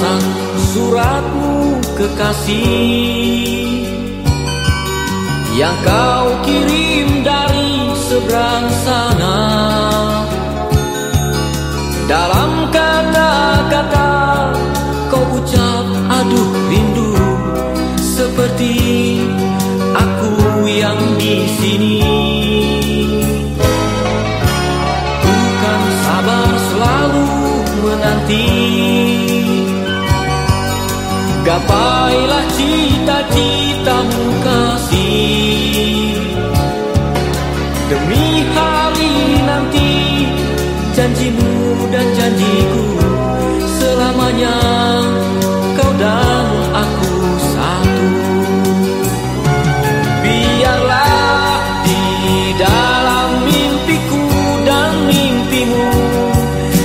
balasan suratmu kekasih. Yang kau kirim dari seberang sana. Dalam kata-kata kau ucap aduh rindu. Seperti aku yang di sini. Bukan sabar selalu menanti Gapailah cita-citamu kasih. Demi hari nanti Janjimu dan janjiku Selamanya kau dan aku satu. Biarlah di dalam mimpiku dan mimpimu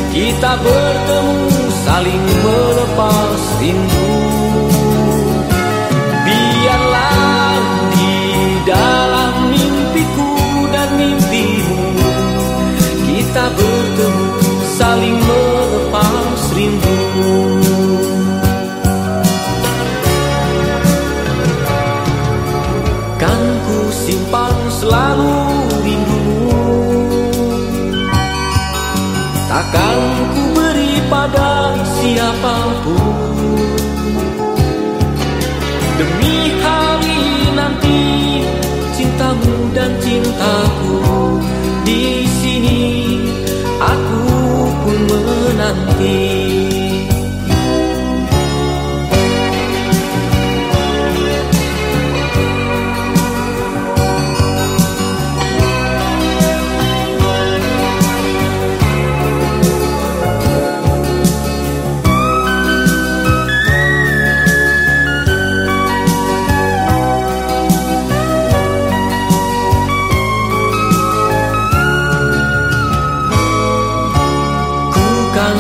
Kita bertemu saling melepas rindu Takkan ku beri pada siapa pun. Demi hari nanti cintamu dan cintaku di sini aku pun menanti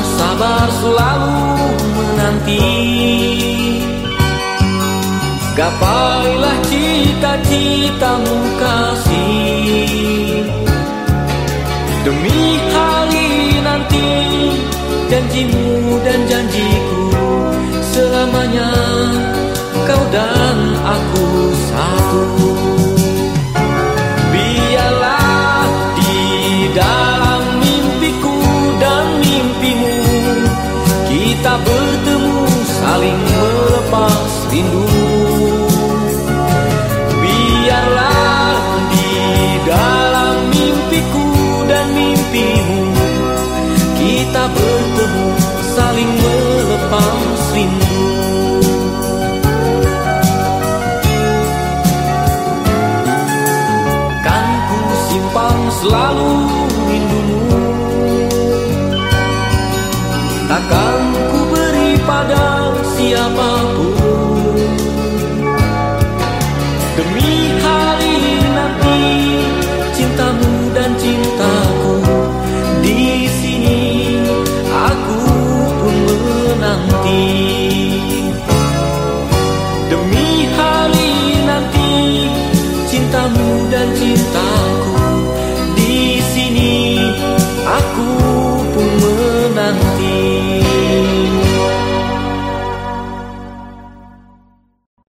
Sabar selalu menanti. Gapailah cita-citamu kasih. Demi hari nanti Janjimu dan janjiku Selamanya kau dan aku satu mimpimu. Kita bertemu saling melepas rindu demi hari nanti cintamu dan cintamu.